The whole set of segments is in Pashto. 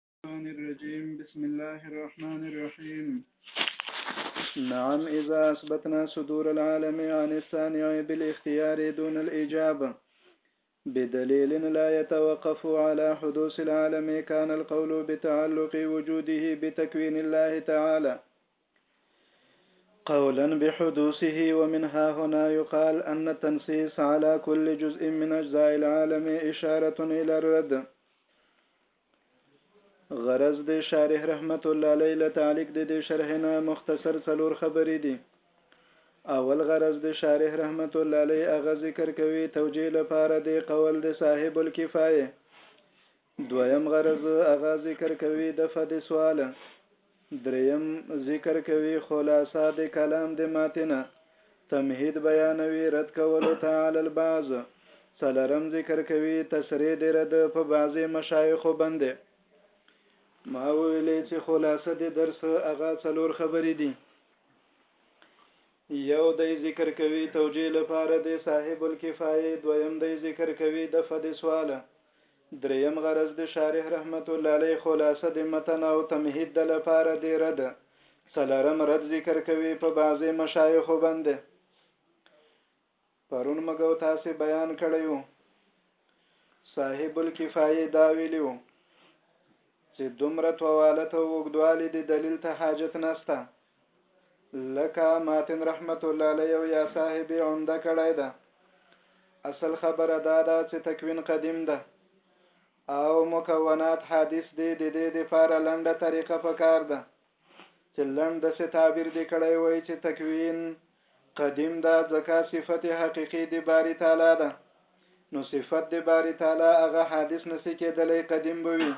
الشيطان الرجيم بسم الله الرحمن الرحيم نعم إذا أثبتنا صدور العالم عن الصانع بالاختيار دون الإجابة بدليل لا يتوقف على حدوث العالم كان القول بتعلق وجوده بتكوين الله تعالى قولا بحدوثه ومنها هنا يقال أن التنصيص على كل جزء من أجزاء العالم إشارة إلى الرد غرض د شارح رحمت الله علیه له تعلیق د دې شرح نه مختصر څلور خبرې دي اول غرض د شارح رحمت الله علیه هغه ذکر کوي توجیه لپاره د قول د صاحب الکفایه دویم غرض هغه ذکر کوي د فد سواله دریم ذکر کوي خلاصه د کلام د ماتنه تمهید بیانوي رد کولو ته علی البعض څلرم ذکر کوي تسریع د رد په بعضې مشایخو باندې ما وویلې چې خلاصه د درس هغه څلور خبرې دي یو دی ذکر کوی توجیه لپاره د صاحب الکفایه دویم دی ذکر کوی دفع د سوال دریم غرض د شارح رحمت الله علیه خلاصه د متن او تمهید د لپاره د رد څلورم رد ذکر کوی په بعضی مشایخو باندی پرون مګو تاسو بیان کړیو صاحب الکفایه دا ویلیو چې دومره توالت او وګدوالی د دلیل ته حاجت نسته لکه ماتن رحمت الله علیه او یا صاحب عمده کړی ده اصل خبره دا ده چې تکوین قدیم ده او مکونات حادث دی د دې لپاره لنډه طریقه پکار ده چې لنډ داسې تعبیر دې کړی وای چې تکوین قدیم ده ځکه صفت حقیقي د باری تعالی ده نو صفت د باری تعالی هغه حادث نسی کېدلی قدیم به وي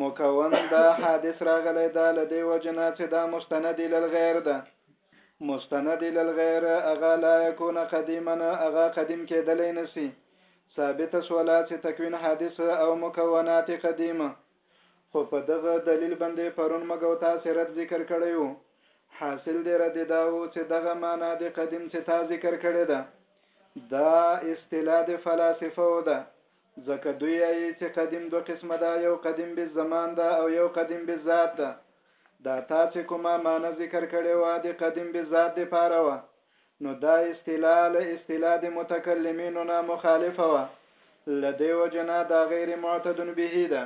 مکون دا حادث راغلی دا لدې وجنه چې دا مستند للغیر ده مستند للغیر هغه لا یکون قدیما هغه قدیم کېدلی نسی ثابت سولا چې تکوین حادث او مکونات قدیمه خو په دغه دلیل باندې پرون موږ تاسې رد ذکر کړی وو. حاصل دې رد دا وو چې دغه معنا دې قدیم چې تا ذکر کړې ده دا اصطلاح د فلاسفه و ده ځکه دوی یایي چې قدیم دو قسمه ده یو قدیم به زمان ده او یو قدیم به ذات ده دا تا چې کومه معنا ذکر کړې وه د قدیم به ذات دې پاره وه نو دا اصطلاح له اصطلاح د متکلمینو نه مخالفه وه، له دې وجې نه دا غیر معتد به ده.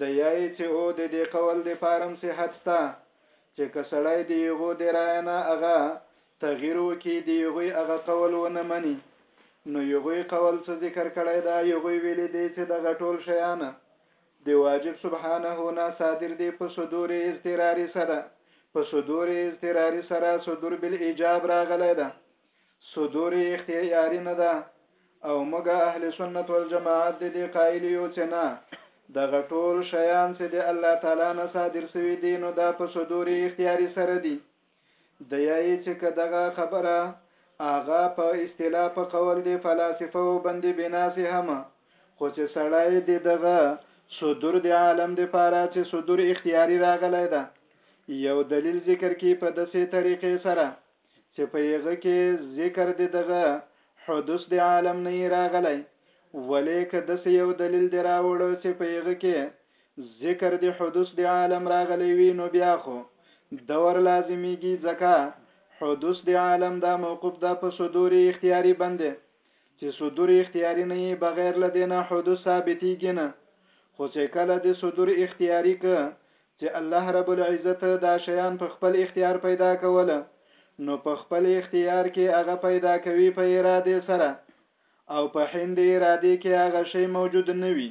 دیایی چې او د دې قول د پاره هم صحت شته چې که سړی د یغو د رایه نه هغه تغیر و کړي، د یغوی هغه قول و نه مني، نو یغوی قول څه ذکر کړی ده، یغوی ویلي دي چې دغه ټول شیان د واجب سبحانه نه صادر دی په صدور اضطراري سره په صدور اضطراري سره صدور بالایجاب راغلی ده صدور اختیاري نه ده او موږ اهل سنت والجماعت د دې قائل یو چې نه دغه ټول شیان چې د الله تعالی نه صادر سوي دي نو دا په صدور اختیاري سره دي ديايي چې که دغه خبره آغا په اصطلاح په قول دې فلاسفه و بندې بنا سې هم خو چې سړی دې دغه صدور دې عالم دې پاره چې صدور اختياري راغلی ده يو دليل ذکر کي په دسې طريقې سره چې په يغه کې ذکر دې دغه حدوث دې عالم نه يي راغلی ولې که دسې يو دليل دې راوړو چې په يغه کې ذکر د حدوث د عالم راغلی وي نو بیا خو دور لازمیږي ځکه حدوث د عالم دا موقوف ده په صدور اختیاري باندې چې صدور اختیاري نه یې بغیر له دینه حدوث ثابتیږي نه خو چې کله د صدور اختیاري که چې الله رب العزت دا شیان په خپل اختیار پیدا کوله نو په خپل اختیار کې هغه پیدا کوي په اراده سره او په هند اراده کې هغه شی موجود نه وي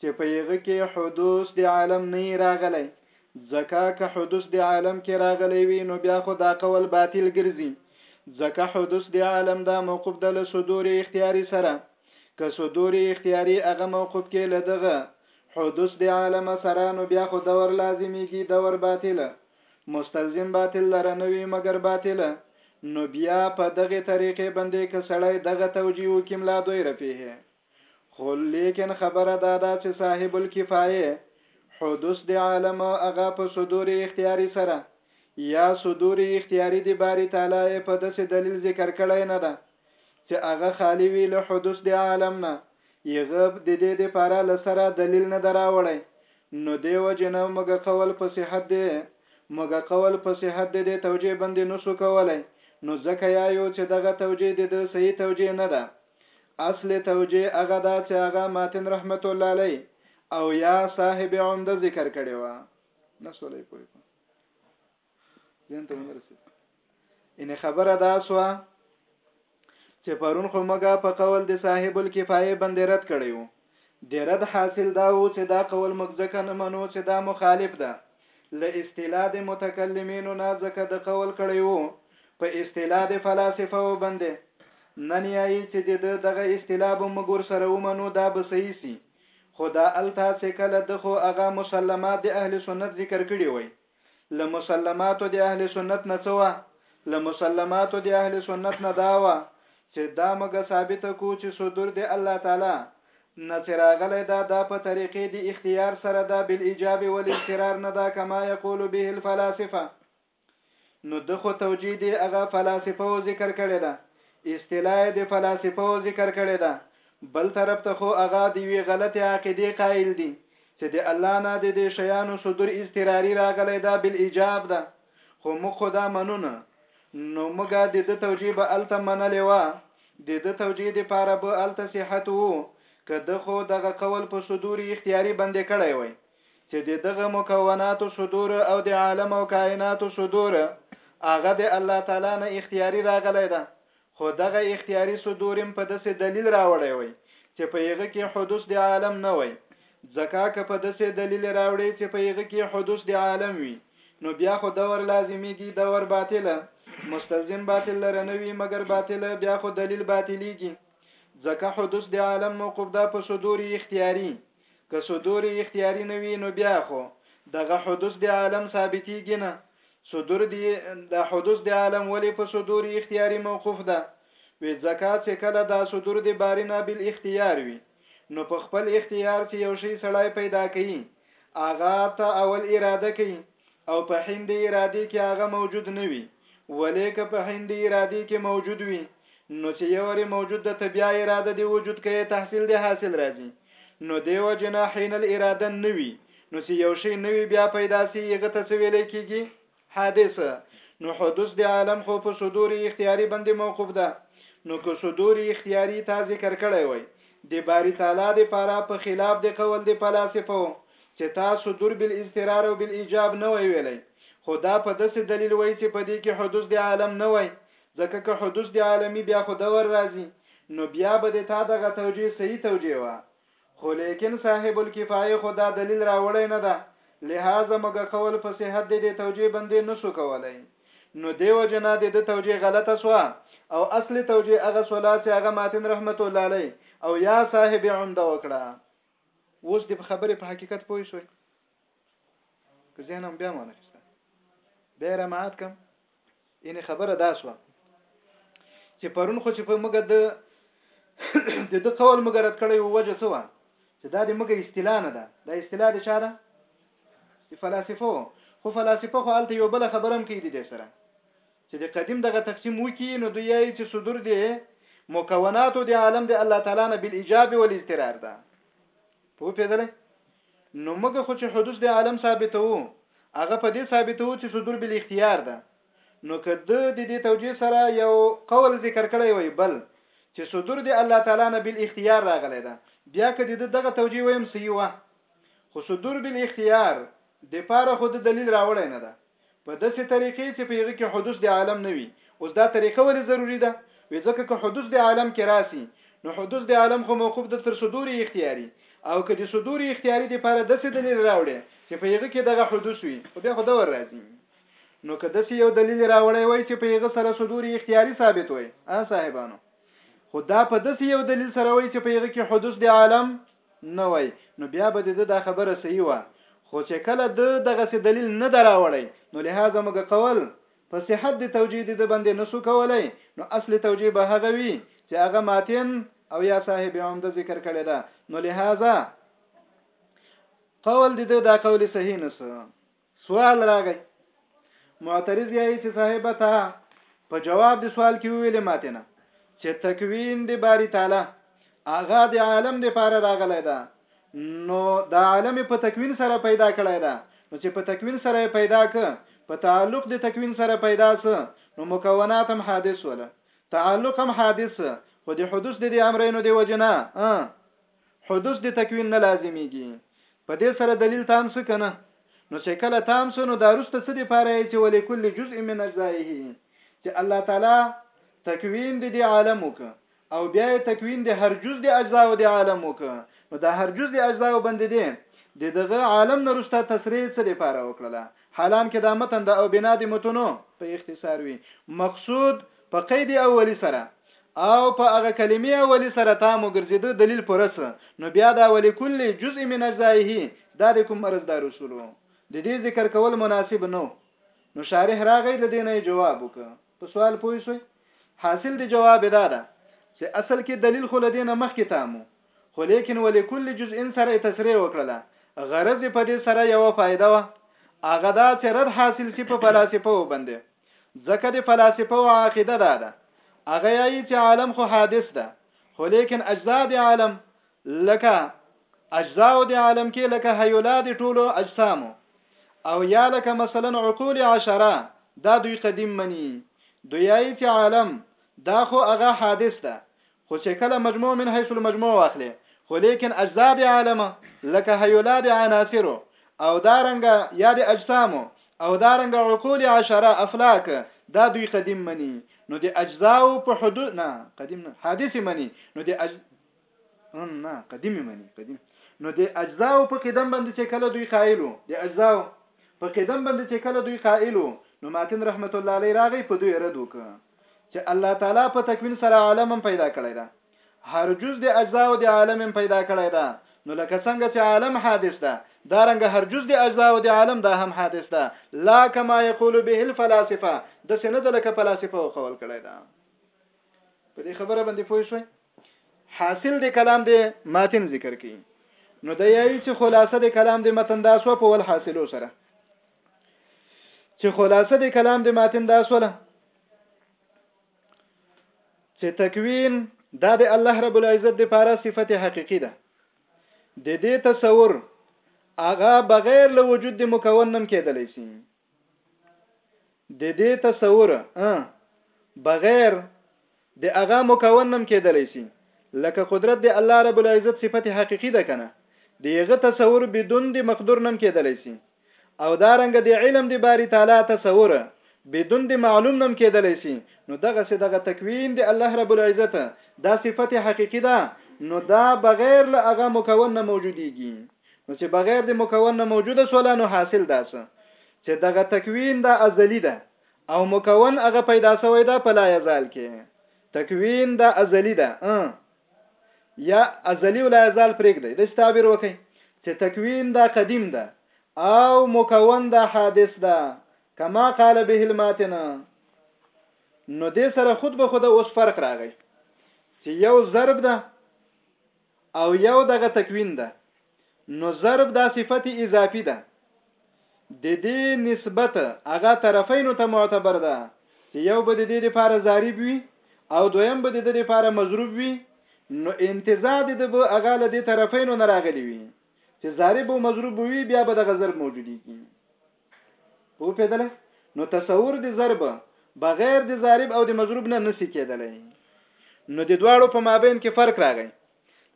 چې په یغه کې حدوث د عالم نه راغلی ځکه که حدوث د عالم کې راغلی وي نو بیا خو دا قول باطل ګرځي ځکه حدوث د عالم دا موقوف د له صدور اختیاري سره که صدور اختیاري هغه موقوف کې لدغه حدوث د عالم سره نو بیا خو دور لازمیږي دور باطل مستلزم باطل لره نه وي مګر باطل نو بیا په دغه طریقې باندې که سړی دغه توجیه وکیم لا دوی رفیه خو ليکن خبره دا ده چې صاحب الکفايې حدوث د عالم هغه په صدور اختياري سره يا صدور اختياري د باري تعالی يې په داسې دليل ذکر کړی نه ده چې هغه خالي وي له حدوث د عالم نه يغه د دې د پاره له سره دليل نه ده راوړی نو دې وجې نه موږ قول په صحت دې موږ قول په صحت دې دې توجيه بندې نسو کولای نو ځکه يا يو چې دغه توجيه د صحيح توجيه نه ده اصل توجیه هغه ده چې هغه ماتن رحمت الله علی او یا صاحب عمده ذکر کړي و نسولې پوي کو ځین ته ونرسید ان خبره دا سوا چې پرون خو مګه په قول د صاحب الکفایه باندې رد کړیو درد حاصل دا وو چې دا قول موږ ځکه نه منو چې دا مخالف ده له اصطلاح د متکلمینو نه ځکه د قول کړی وو په اصطلاح د فلاسفه و بندې نن یایي چې د ده دغه اصطلاح به موږ ورسره ومنو دا به صحیح سي خو دا الته چې کله ده خو هغه مسلمات د اهل سنت ذکر کړي وای له مسلماتو د اهل سنت نه څه وه له مسلماتو د اهل سنت نه دا وه چې دا موږ ثابت کو چې صدور د الله تعالی نه چې راغلی دا دا په طریقې د اختیار سره دا بالایجاب والاضطرار نه دا کما یقول به الفلاسفه نو د خو توجیه دی هغه فلاسفه او ذکر کړی دا اصطلاح د فلاسفه او ذکر کړی دا بل طرف ته خو هغه دی وی غلطه عقیده قائل دي چې د الله نه د دې شیانو صدور اضطراري راغلی دا بالایجاب ده خو موږ خو دا منو نه نو موږ د ده توجیه به هلته منلې وه د ده توجیه دپاره به هلته صحت وو که ده خو دغه قول په صدور اختیاري بندې کړی وای چې د دغه مکوناتو صدور او د عالم او کائناتو صدور هغه د الله تعالی نه اختیاري راغلی ده خو دغه اختیاري صدوریم په دسې دلیل راوړی وای چې په هغه کې حدوث د عالم نه وای، ځکه که په دسې دلیل راوړې چې په هغه کې حدوث د عالم وي نو بیا خو دور لازمیږي دور باطله مستلزم باطل لره نه وي مګر باطله بیا خو دلیل باطلیږي ځکه حدوث د عالم موقوف ده په صدور اختیاري. که صدور اختیاري نه وي نو بیا خو دغه حدوث د عالم ثابتېږي نه صدور دی د حدوث د عالم ولې په صدور اختیاري موقوف ده وی ځکه چې کله دا صدور د بارینه بل اختیار وي نو په خپل اختیار چې یو شی سړی پیدا کوي هغه ته اول اراده کوي او په هندي ارادي کې هغه موجود نه وي ولې که په هندي ارادي کې موجود وي نو چې یو ری موجود د تبیا اراده دی وجود کې تحصیل دی حاصل راځي نو دیو جنا حین الاراده نوي نو چې یو شی نوي بیا پیدا سي یغه ته څه ویل کیږي حادثه نو حدوث د عالم خو په صدور اختیاري باندې موقوف ده نو که صدور اختیاري تا ذکر کړی وای د باری تعالی د پاره په خلاف د قول د فلسفه چې تاسو دور بل استرار او بل ایجاب نه وی ویلی خو دا په داسې دلیل وای چې په دې کې حدوث د عالم نه وای ځکه که حدوث د عالمي بیا خو دور راځي نو بیا به د تا دغه توجیه صحیح توجیه وه خو لیکن صاحب الکفایه خو دا دلیل راوړی نه ده لهذا موږ قول په صحت د دې توجیه باندې نسو کولای نو دیو جنا د د توجیه غلطه سو او اصل توجیه هغه سولا چې هغه ماتن رحمت الله علی او یا صاحب عمده وکړه اوس د خبرې په حقیقت پوه شوي که ذهنم بیا مانه کسته بیا را مات کم ان خبره دا شو چې پرون خو چې په مګه د د د قول مګه رد کړی و وجه څه و چې دا د مګه اصطلاح نه ده دا اصطلاح د چا ده د فلسفو خو فلسفه خو الته یو بل خبرم کې دي د سره چې د قدیم دغه تقسیم وکي نو دوی یې چې صدور دي مکوناتو د عالم د الله تعالی نه بل ایجاب ول اضطرار ده په پیدل نو موږ خو چې حدوث د عالم ثابتو هغه په دې ثابتو چې صدور بل اختیار ده نو که د دې توجیه سره یو قول ذکر کړی وي بل چې صدور د الله تعالی نه بل اختیار راغلی ده بیا که د دغه توجیه ویم صحیح وه خو صدور بل اختیار د پاره خود دلیل راوړی نه ده په داسې طريقې چې په هغه کې حدوث د عالم نه وي اوس دا طريقه ولې ضروري ده وي ځکه که حدوث د عالم کې راسي نو حدوث د عالم خو موقوف د تر صدور اختیاري او که د صدور اختیاري د پاره داسې دلیل راوړي چې په هغه کې دغه حدوث وي خو بیا خو دور راځي نو که داسې یو دلیل راوړی وای چې په هغه سره صدور اختیاري ثابت وای ا صاحبانو خو دا په داسې یو دلیل سره وای چې په هغه کې حدوث د عالم نه وای نو بیا به د ده دا خبره صحیح وه خو چې کله ده دغسې دلیل نه ده راوړی نو لهذا موږ قول په صحت د توجیه د ده باندې نه سو کولای نو اصل توجیه به هغه وي چې هغه ماتن او یا صاحب عمده ذکر کړی ده نو لهذا قول د ده دا قول صحیح نه سو سوال راغی معترض یې چې صاحب تا په جواب د سوال کې ویلې ماته نه چې تکوین د باری تعالی اغا د عالم د پاره راغلی دا نو دا عالم په تکوین سره پیدا کړی دا نو چې په تکوین سره پیدا ک په تعلق د تکوین سره پیدا س نو مکونات هم حادث ولا تعلق هم حادث خو د حدوث د امرینو دی وجنه حدوث د تکوین نه لازمیږي په دې سره دلیل تام سو کنه نو چې کله تام سو نو دا رسته څه دی پاره چې ولې کل جزء من اجزائه چې الله تعالی تکوین د دې عالم وک او بیا تکوین د هر جز د اجزا او د عالم وک نو دا هر جز د اجزا او بند دي د دغه عالم نه رسته تسریع څه دی پاره وکړه حالان کې دا متن د او بنا د متونو په اختصار وي مقصود په قید اولی سره او په هغه کلمې اولی سره تا مو ګرځیدو دلیل پرس نو بیا دا ولی کل جزء من اجزائه دا د کوم مرز دا رسول د دې ذکر کول مناسب نو نو شارح راغی د دینه جواب وک په سوال پوي سوی حاصل د جواب دا ده چې اصل کې دلیل خو لدینه مخ کې تامو خو لیکن ولی کل جزء سره تسریع وکړه غرض په دې سره یو فائدہ و هغه دا چې رد حاصل سی په فلسفه وبنده ځکه د فلاسفه و عقیده دا ده هغه یایي چې عالم خو حادث ده خو لیکن اجزا د عالم لکه اجزا او د عالم کې لکه هیولا د ټولو اجسامو او یا لکه مثلا عقول عشره دا دوی قدیم مني دوی یایي چې عالم دا خو هغه حادث ده خو چې کله مجموع من حيث المجموع واخلې خو ليکن اجزاء د عالم لکه هيولا د عناصر او دارنګ یا د اجسام او دارنګ عقول عشره افلاک دا دوی قدیم مني نو د اجزاء په حدود نه قدیم نه حادث مني نو د اج نه قدیم مني قدیم نو د اجزاء په قدم باندې چې کله دوی قائلو د اجزاء په قدم باندې چې کله دوی قائلو نو ماتن رحمت الله علیه راغی په دوی رد وکړ چې الله تعالی په تکوین سره عالم پیدا کړی ده هر جز د اجزا او د عالم پیدا کړی ده نو لکه څنګه چې عالم حادث ده دا رنګ هر جز د اجزا او د عالم دا هم حادث ده لا کما یقول به الفلاسفه د سینه د لکه فلسفه او قول کړی ده په دې خبره باندې پوه شئ حاصل د کلام د ماتن ذکر کړي نو د یوې چې خلاصه د کلام د متن داسو په ول حاصلو سره چې خلاصه د کلام د ماتن دا سوله چې تکوین دا د الله رب العزت د پاره صفت حقيقي ده د دې تصور هغه بغیر له وجود د مکون نم کېدلی شي د دې تصور بغیر د هغه مکون هم کیدلی سي لکه قدرت د الله رب العزت صفت حقیقي ده کنه د یغه تصور بدون د مقدور نم کیدلی سي او دارنګ د علم د باری تعالی تصور بدون د معلوم نم کیدلی سي نو دغه سي دغه تکوین د الله رب العزت دا صفت حقیقي ده نو دا بغیر له هغه مکون نه موجودیږي نو چې بغیر د مکون نه موجوده سوله نو حاصل داسه چې دغه تکوین دا ازلی ده او مکون هغه پیدا سوی ده په لا یزال کې تکوین دا ازلی ده یا ازلی ولا یزال پرېګ دی د تعبیر وکي چې تکوین دا قدیم ده او مکون دا حادث ده کما قال به الماتن نو دې سره خود به خود اوس فرق راغی چې یو ضرب ده او یو دغه تکوین ده نو ضرب دا صفت اضافی ده د دې نسبت هغه طرفینو ته معتبر ده چې یو به د دې لپاره ضارب وي او دویم به د دې لپاره مضروب وي نو انتزاع د د به هغه له دې طرفینو نه راغلی وي چې ضارب او مضروب وي بیا به دغه ضرب موجودیږي پوپېدله نو تصور د ضرب بغیر د ضارب او د مضروب نه نسی کېدلی نو د دواړو په مابین کې فرق راغی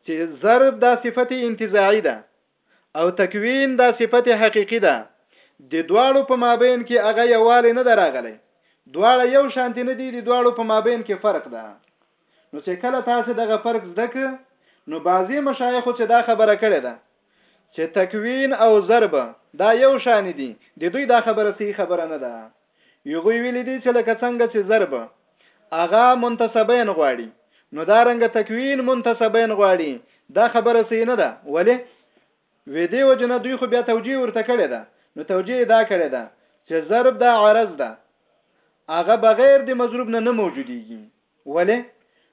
چې ضرب دا صفت انتزاعي ده او تکوین دا صفت حقيقي ده د دواړو په مابین کې هغه یواله نه دراغلی دواړه یو شانتی نه دي د دواړو په مابین کې فرق ده نو چې کله تاسو دغه فرق زده ک نو بعضی مشایخ چې دا خبره کړې ده چې تکوین او ضرب دا یو شان دي، د دوی دا خبره صحیح خبره نه ده. هغوی ویلي دي چې لکه څنګه چې ضرب هغه منتسبین غواړي، نو دا رنګه تکوین منتسبین غواړي، دا خبره صحیح نه ده. ولې؟ وې دې وجه نه دوی خو بیا توجیه ورته کړې ده، نو توجیه یې دا کړې ده چې ضرب دا عرض ده، هغه بغیر د مضروب نه نه موجودېږي. ولې؟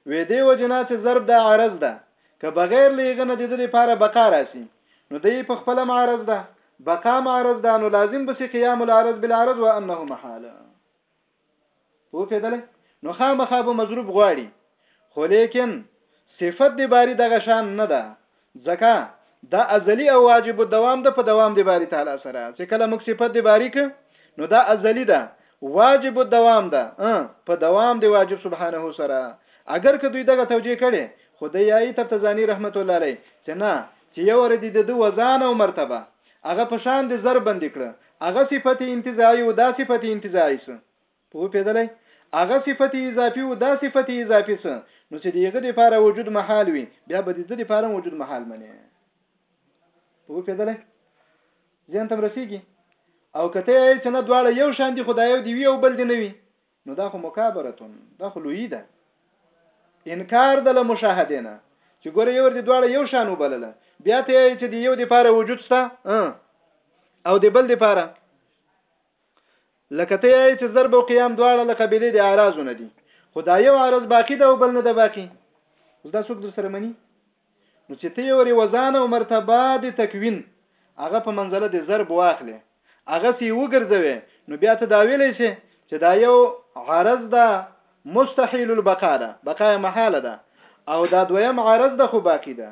وې دې وجې نه چې ضرب دا عرض ده که بغیر له هغه نه د ده لپاره بقا راسي نو دی په خپله هم عرض ده بقا هم عرض ده نو لازم به سي قیام العرض بالعرض وانه محال پوه پیدلې نو خامخا به مضروب غواړي خو لیکن صفت د باری دغه شان نه ده ځکه دا ازلی او واجب الدوام ده په دوام د باری تعالی سره چې کله موږ صفت د باری ک نو دا ازلی ده واجب الدوام ده په دوام د واجب سبحانه سره اگر که دوی دغه توجیه کړي خو د یای تر تزانی رحمت الله علیه چې نه چې یو ور دي د دو وزن او مرتبه هغه په شان د زر بند کړه هغه صفت انتزاعي او دا صفت انتزاعي سه پوپیدلی هغه صفت اضافي و دا صفت اضافي څه نو چې دیغه د پاره وجود محال وي بیا به د دې لپاره وجود محال مني پوپیدلی ځین تم رسیږي او کته یې چې نه دواړه یو شان دي خدای او دی وی او بل دی نه وي نو دا خو مکابرتون دا خو لوی ده انکار د له مشاهده نه چې ګوره یو دی دواړه یو شان وبلله بیا ته یې چې دی یو دی پاره وجود سته او دی بل دی پاره لکه ته یې چې ضرب او قیام دواړه له قبیله د اعراضونه دي خو دا یو عرض باقی ده او بل نه ده باقی اوس دا څوک در سره مني نو چې ته یو ریوزان او مرتبه د تکوین هغه په منزله د ضرب واخلې هغه سی وګرځوي نو بیا ته دا ویلی شي چې دا یو عرض ده مستحیل البقاء ده بقا محاله ده او دا دویم عرض ده خو باقی ده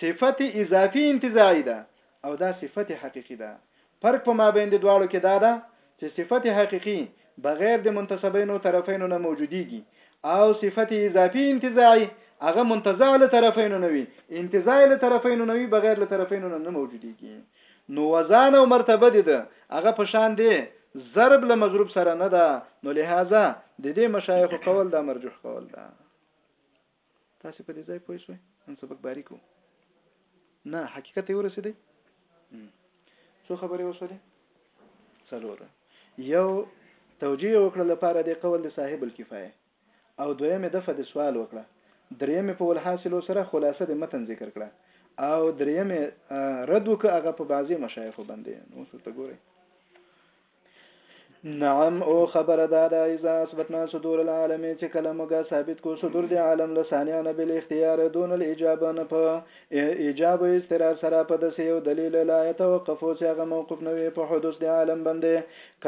صفت اضافي انتزاعي ده او دا صفت حقیقي ده. فرق په مابین د دواړو کې دا ده چې صفت حقیقي بغیر د منتسبینو طرفینو نه موجودیږي او صفت اضافي انتزاعي هغه منتزع له طرفینو نه وي انتزاع له طرفینو نه وي بغیر له طرفینو نه نه موجودیږي نو وزن او مرتبه دي ده هغه په شان دي ضرب له مضروب سره نه ده نو لهذا د دې مشایخ قول دا مرجوح قول ده تاسې په دې ځای پوه شوئ نن سبق باری کو نه حقیقت ته ورسېدی څو خبرې وشولې څلور یو توجیه وکړه لپاره د قول د صاحب الکفایه او دویمه دفه د سوال وکړه دریمه په ولحاصلو سره خلاصه د متن ذکر کړه او دریمه رد وکړه هغه په بعضی مشایخو باندې نو څه ته ګورئ نعم او خبره دا ده اذا اثبتنا صدور العالم چې کله موږ ثابت کو صدور دی عالم له ثانیا نه بل اختیار دون الاجابه نه په ایجاب او استرار سره په دسې یو دلیل لا يتوقف چې هغه موقف نه وي په حدوث دی عالم باندې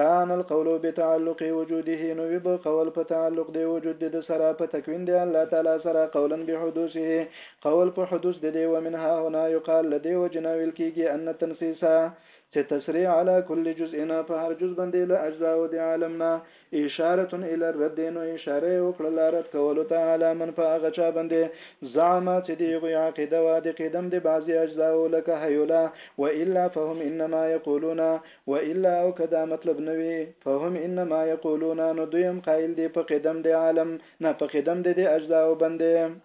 کان القول بتعلق وجوده نو وي به قول په تعلق دی وجود دی سره په تکوین دی الله تعالی سره قولا بحدوثه قول په حدوث دی ومنها هنا يقال لدی وجنا ویل کیږي ان تنسیسا ته تسريع علي کل جزء نه په هر جز باندې له اجزاو د عالم نه اشارة الي الرد نو اشاره يې وکړله رد کولو ته علي من په هغه چا باندې زعم چې د هغوی عقيده وه د قدم د بعضي اجزاو لکه هيولا والا فهم انما يقولون والا او که دا مطلب نه وي فهم انما يقولون نو دوی هم قائل دي په قدم د عالم نه په قدم د دې اجزاو باندې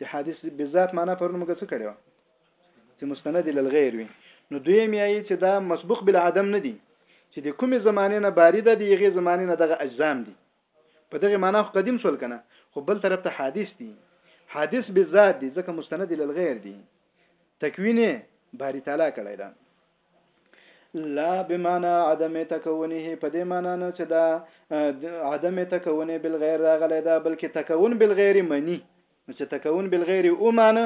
د حدیث بالذات معنا پرون موږ څه کړو چې مستند للغیر وي نو دوی میایي چې دا مسبوق بل عدم نه دي چې د کومې زمانه نه باري ده د یغې زمانه نه دغه اجزام دي په دغه معنا خو قدیم شول کنه خو بل طرف ته حادث دي حادث بالذات دي ځکه مستند للغیر دي تکوینه باری تعالی کړی ده لا بمانا عدم تکونه په دې معنا نه چې دا عدم تکونه بالغیر راغلی دا بلکې تکون بالغیر منی نو چې تکون بالغیر او معنا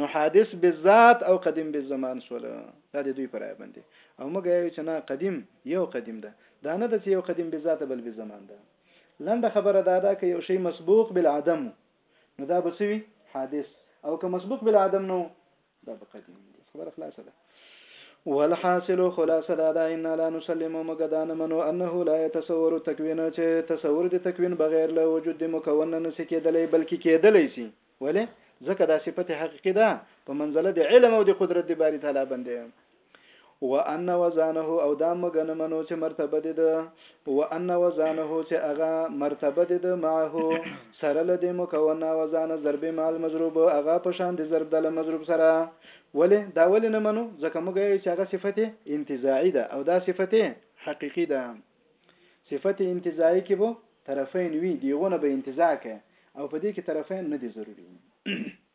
نو حادث بالذات او قدیم بالزمان سره دا د دوی پرای باندې او موږ یو چې نه قدیم یو قدیم ده دا نه د یو قدیم بالذات بل بالزمان ده لنډه خبره دا ده چې یو شی مسبوق بالعدم نو دا به سوي حادث او که مسبوق بالعدم نو دا په قدیم دی خبره خلاصه ده والحاصل خلاصه دا ده ان لا نسلم مګدان منو انه لا يتصور تکوین چې تصور د تکوین بغیر له وجود د مکون نه نس کېدلې بلکې کېدلې سي ولې ځکه دا صفت حقيقي ده په منزله د علم او د قدرت د باری تعالی باندې و ان وزانه او دا مګ نه منو چې مرتبه دې ده و ان وزانه چې هغه مرتبه دې ده معه سره له دې مکونه وزانه ضرب مع المضروب هغه په شان دې ضرب د مضروب سره ولې دا ولې نه منو ځکه موږ یې چې هغه صفت انتزاعي ده او دا صفت حقيقي ده صفت انتزاعي کې به طرفین وي دیغونه به انتزاع کوي او په دې کې طرفین نه دي ضروري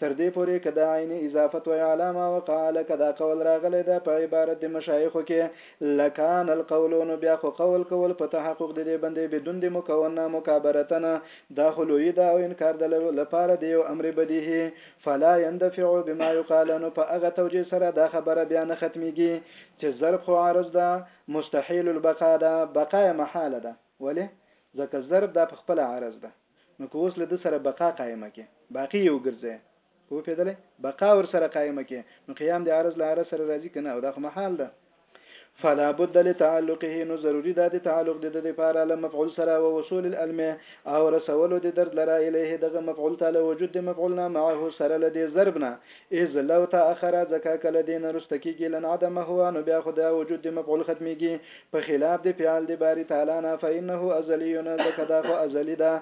تر دې پورې که دا عين اضافت وای علی ما وقع لکه دا قول راغلی ده په عبارت د مشايخو کې لکان القول نو بيا خو قول کول په تحقق د دې بندې بدون د مکونا مکابرتن دا خو لويي ده او انکار د لپاره د يو امر بديهي فلا يندفع بما يقال نو په هغه توجيه سره دا خبره بيا نه ختميږي چې ضرب خو عارض ده مستحيل البقاء ده بقاء يې محاله ده ولې ځکه ضرب دا په خپله عارض ده. نو که اوس له ده سره بقا قائمه کړې، باقي يې وګرځوې، پوپېدلې، بقا ورسره قائمه کړې، نو قيام د عرض له عرض سره راځي که نه؟ او دا خو محال ده. فلا بد لتعلقه نو ضروري ده د تعلق د ده د پاره له مفعول سره، ووصول الالم او رسولو د درد لره اليه دغه مفعول ته، له وجود د مفعول نه معه سره له دې ضرب نه، ای زله ته اخره ځکه که له دې نه روسته کیږي لن عدمه هو نو بیا خو د وجود د مفعول ختمیږي په خلاف د فعل د باری تعالی نه فانه ازلی نه ځکه دا خو ازلی ده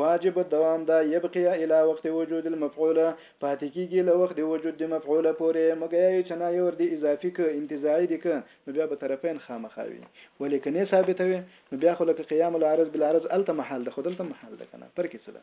واجب الدوام ده یبقی الی وقت وجود المفعول پاتې کیږي له وخت د وجود د مفعول پورې نو ګیا یې چنا یې ور دې اضافی که انتزاعی دې که نو بیا به طرفین خامخا وي ولې که نې ثابته وې نو بیا خو لکه قیام العرض بالعرض هلته محال ده خو دلته محال ده کنه فرق یې څه ده.